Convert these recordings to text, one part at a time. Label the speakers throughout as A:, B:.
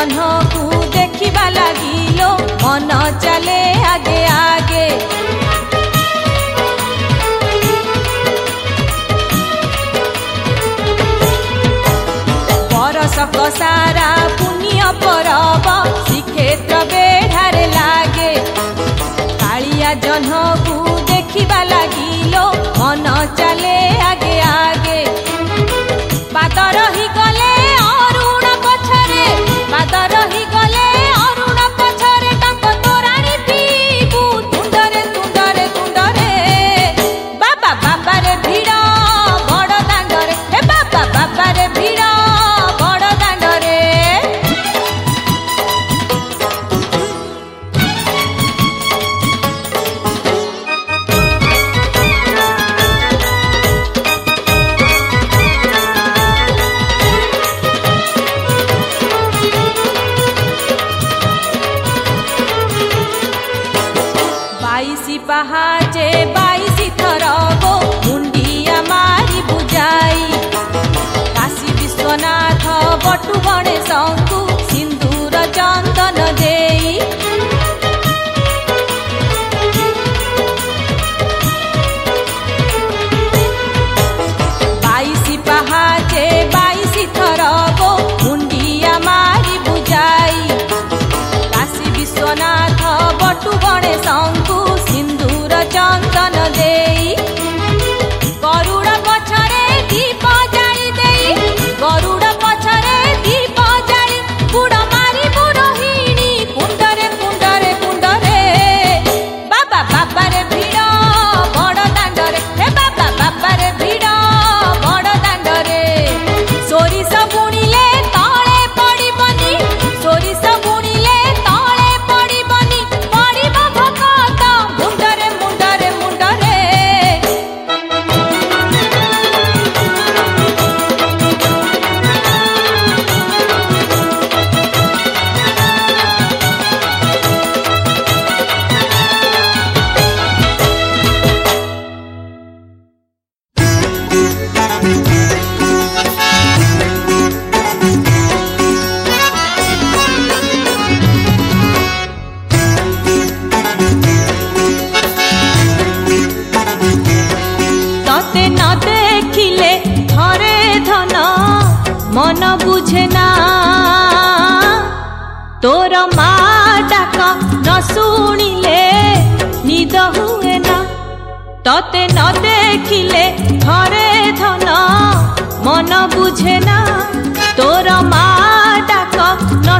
A: ଜହ୍ନକୁ ଦେଖିବା ଲାଗିଲୋ ମନ ଚାଲେ ଆଗେ ଆଗେ ପରଶକ ସାରା ପୁଣ୍ୟ ପରବ ଶ୍ରୀକ୍ଷେତ୍ର ବେଢ଼ାରେ ଲାଗେ କାଳିଆ ଜହ୍ନକୁ ଦେଖିବା ଲାଗିଲୋ ମନ ଚାଲେ ଆଗେ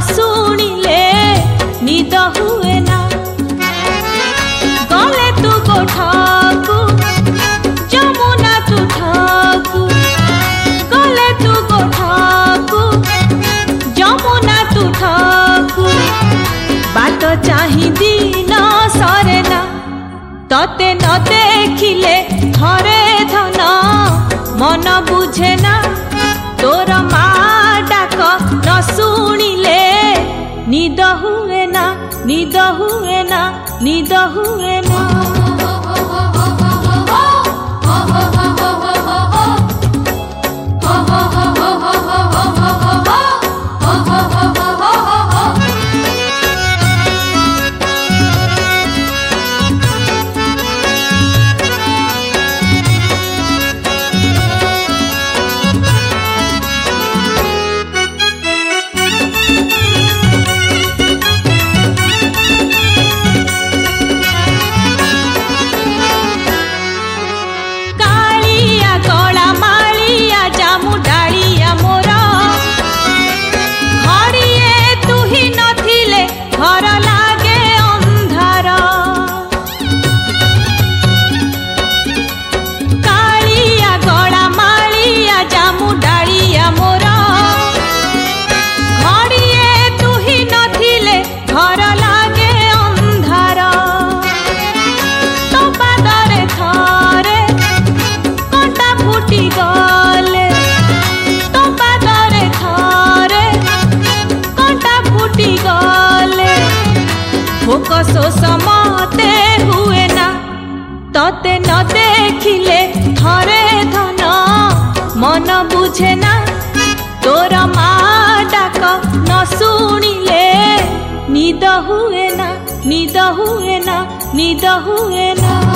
A: nosso ¡Ni da hueña! ¡Ni da hueña! ¡Ni da hueña!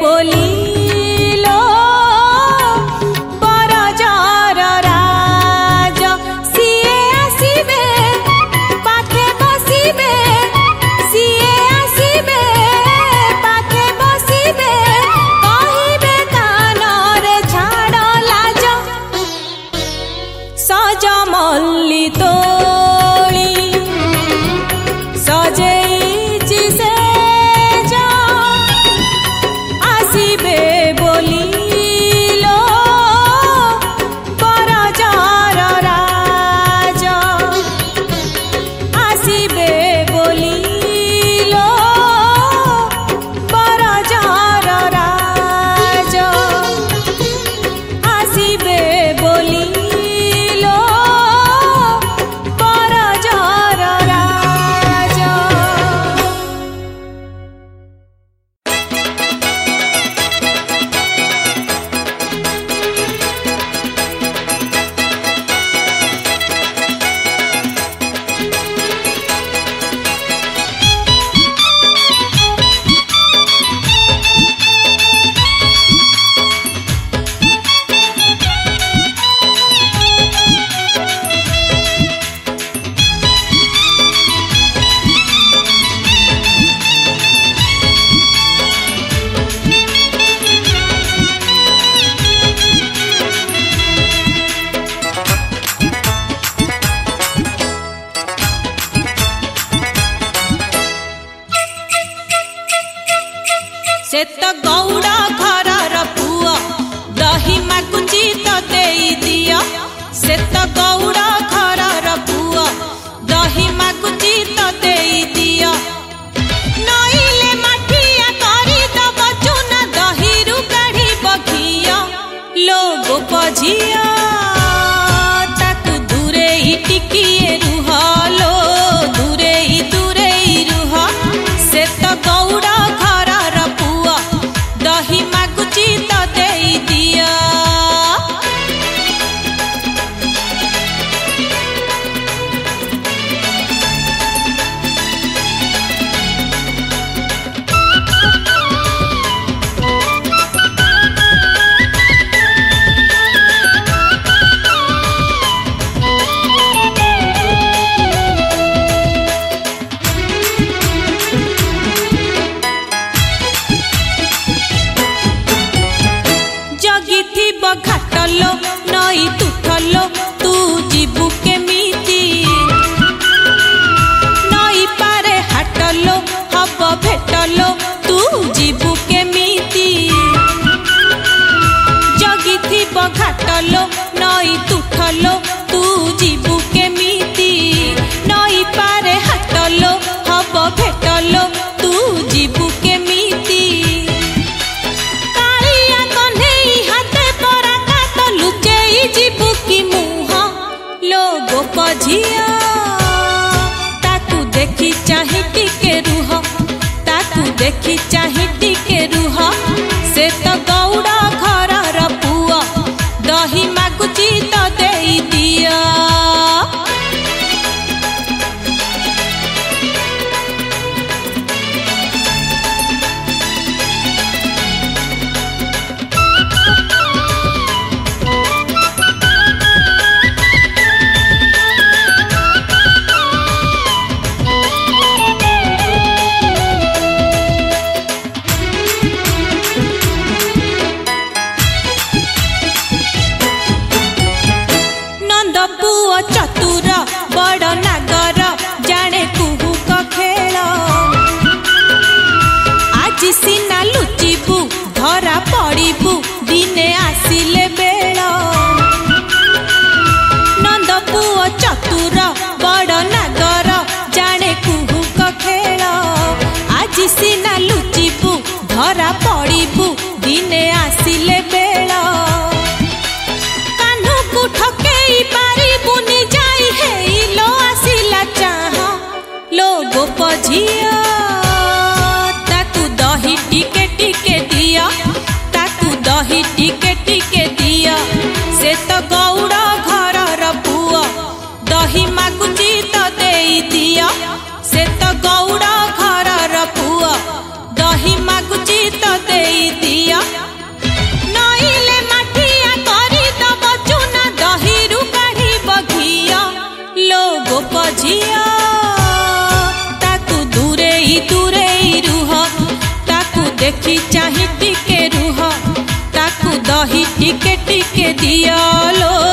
A: बोली देखी चाहे के टिके दिया लो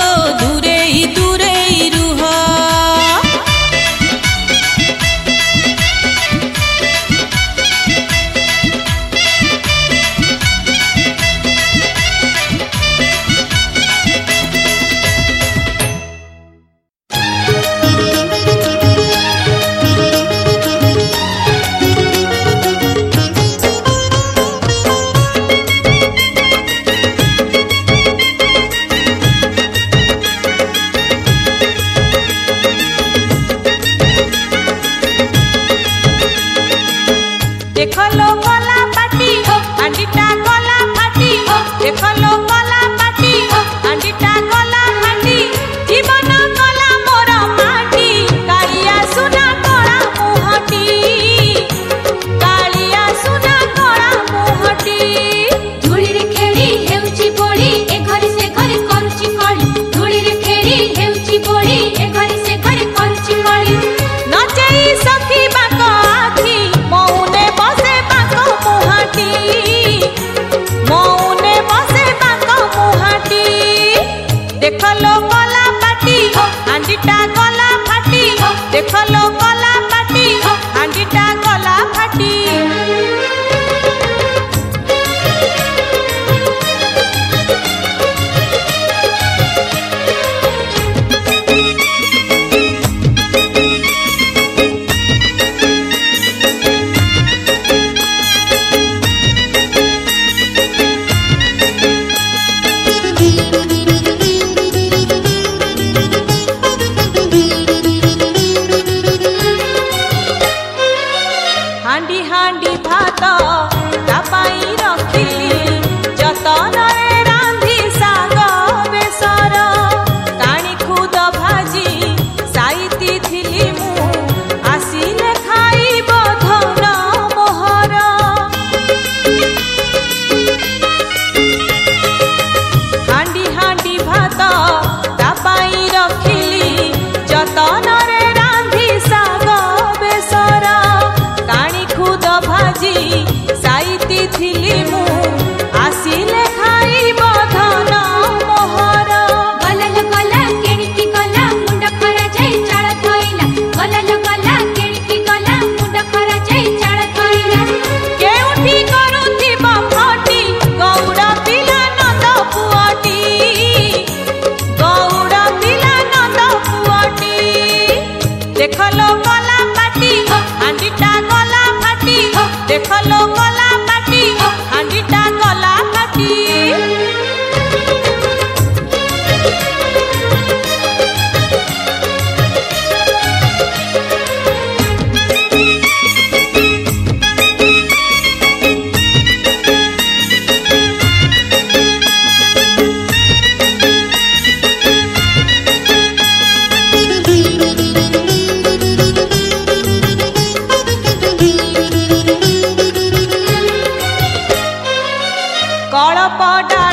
A: காலப்பாட்டா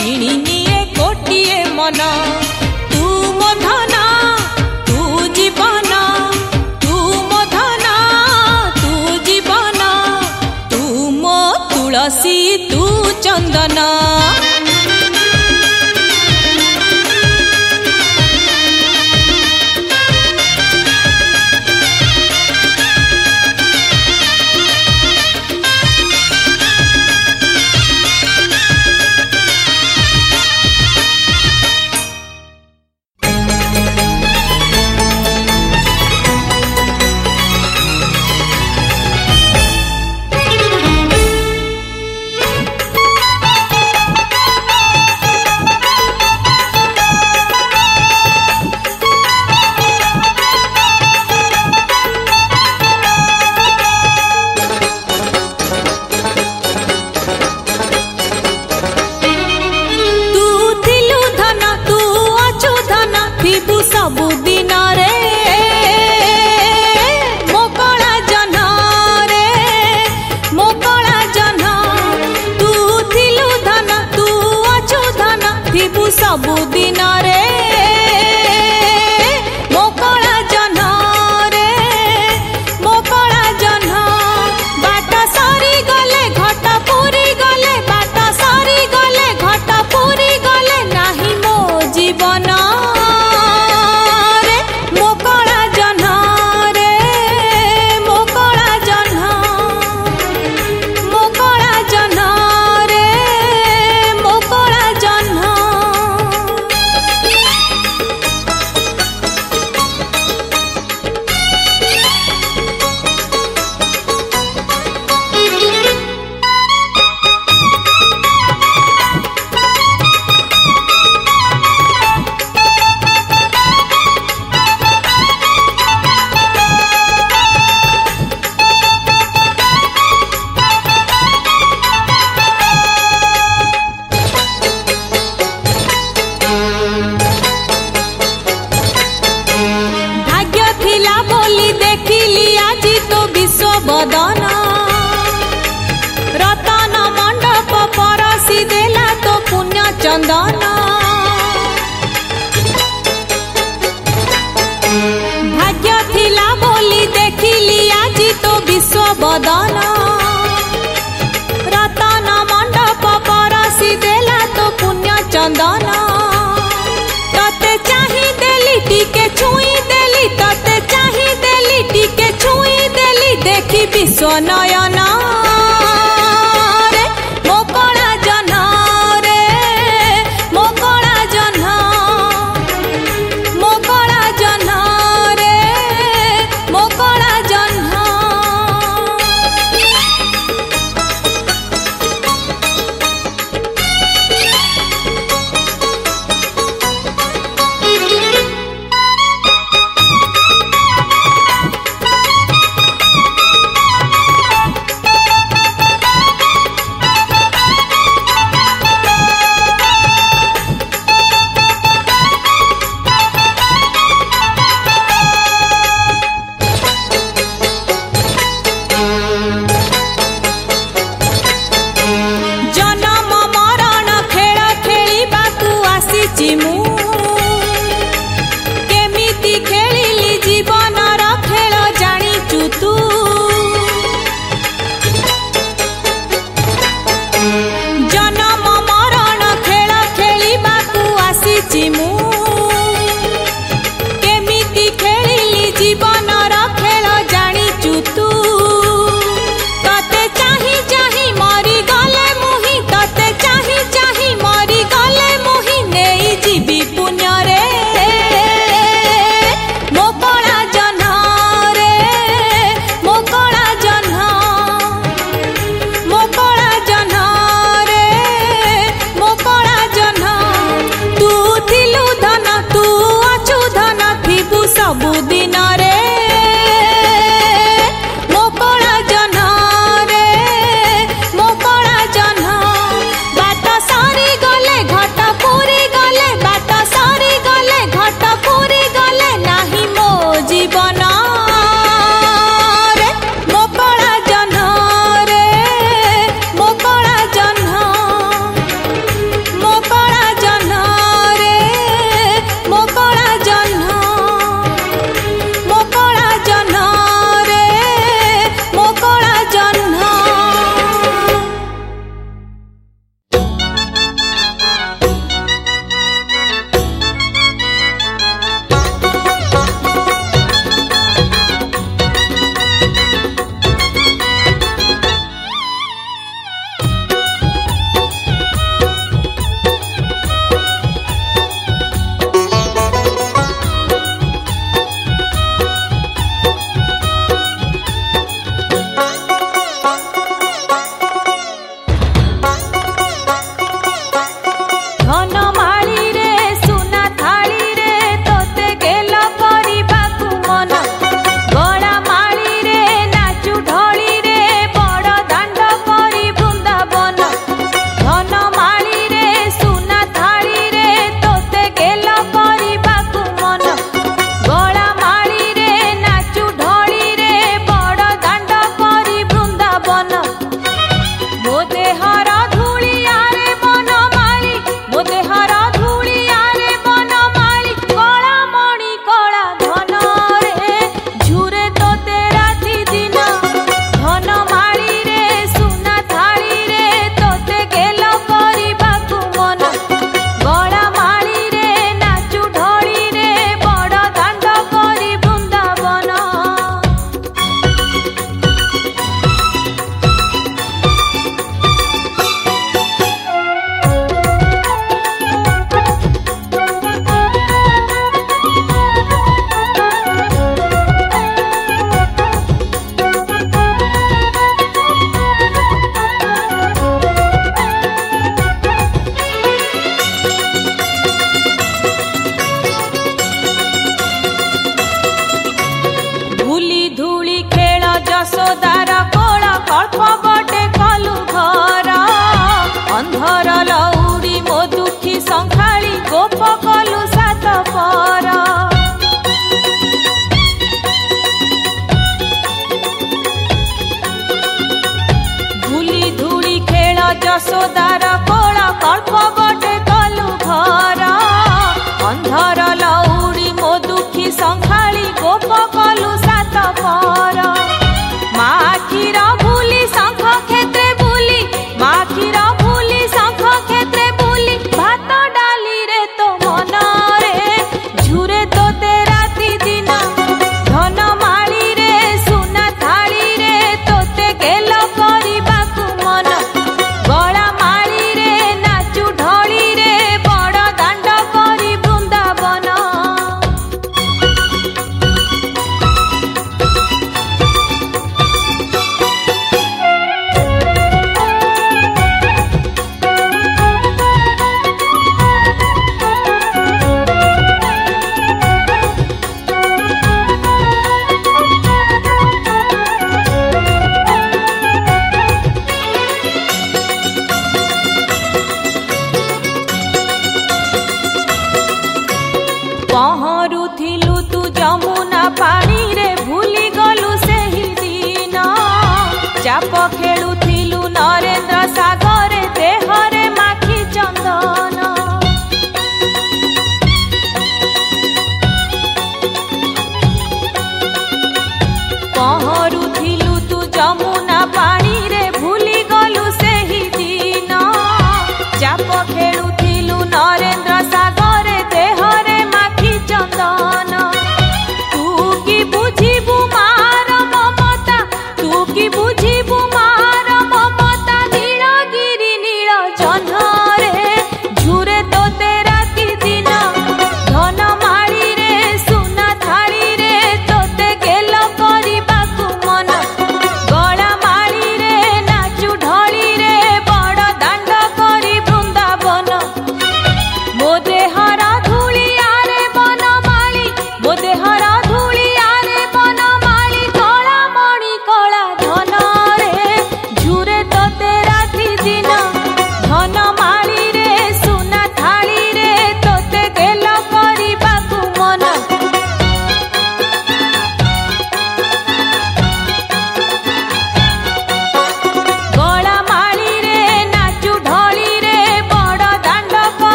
A: କିଣି ନିଏ ଗୋଟିଏ ମନ no